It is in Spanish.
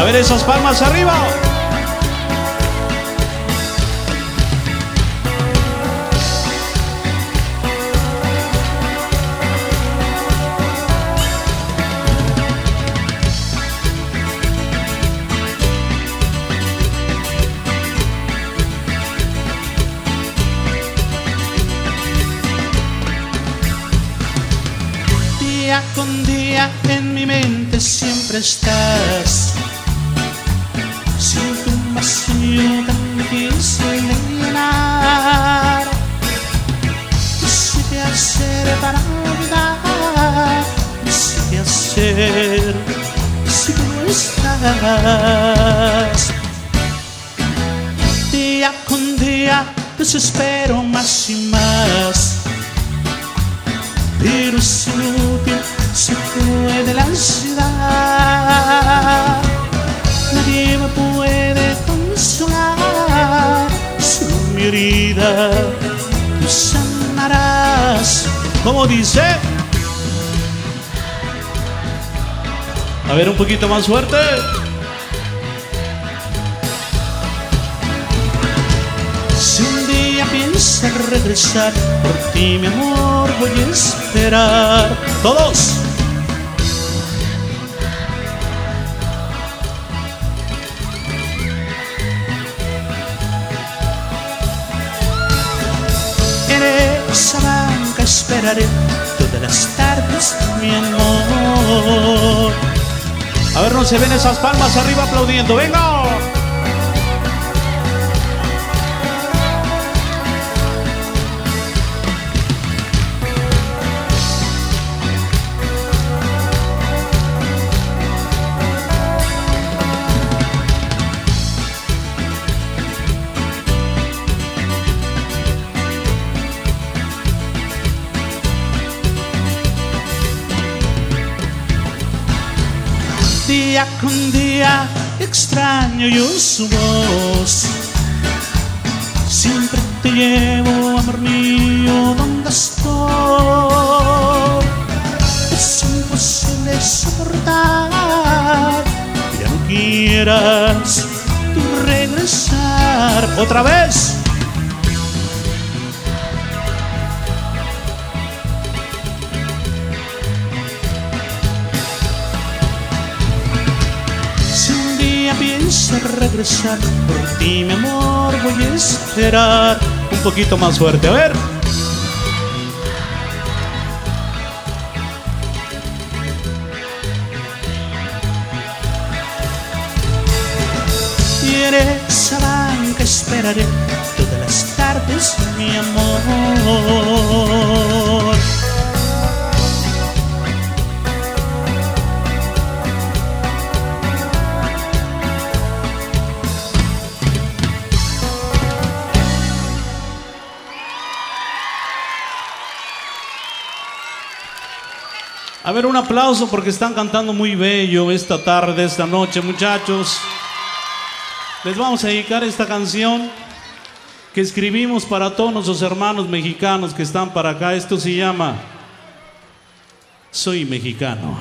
A ver esas palmas arriba. Día con día en mi mente siempre estás. Siento un vacío tan difícil de llenar. No sé qué hacer para olvidar. No sé qué hacer si tú no estás. Día con día desespero más y más pero es inútil, se fue de la ciudad. Herida tú sanarás. ¿Cómo dice? A ver, un poquito más fuerte. Si un día piensas regresar, por ti mi amor voy a esperar. Todos. Todas las tardes, mi amor. A ver, no se ven esas palmas arriba aplaudiendo. ¡Venga! Día con día extraño yo su voz. Siempre te llevo, amor mío, donde estoy. Es imposible soportar que ya no quieras tú regresar Otra vez. Piensas regresar, por ti mi amor voy a esperar. Un poquito más fuerte. A ver. Y en esa banca esperaré todas las tardes, mi amor. A ver, un aplauso porque están cantando muy bello esta tarde, esta noche, muchachos. Les vamos a dedicar esta canción que escribimos para todos nuestros hermanos mexicanos que están para acá. Esto se llama Soy mexicano.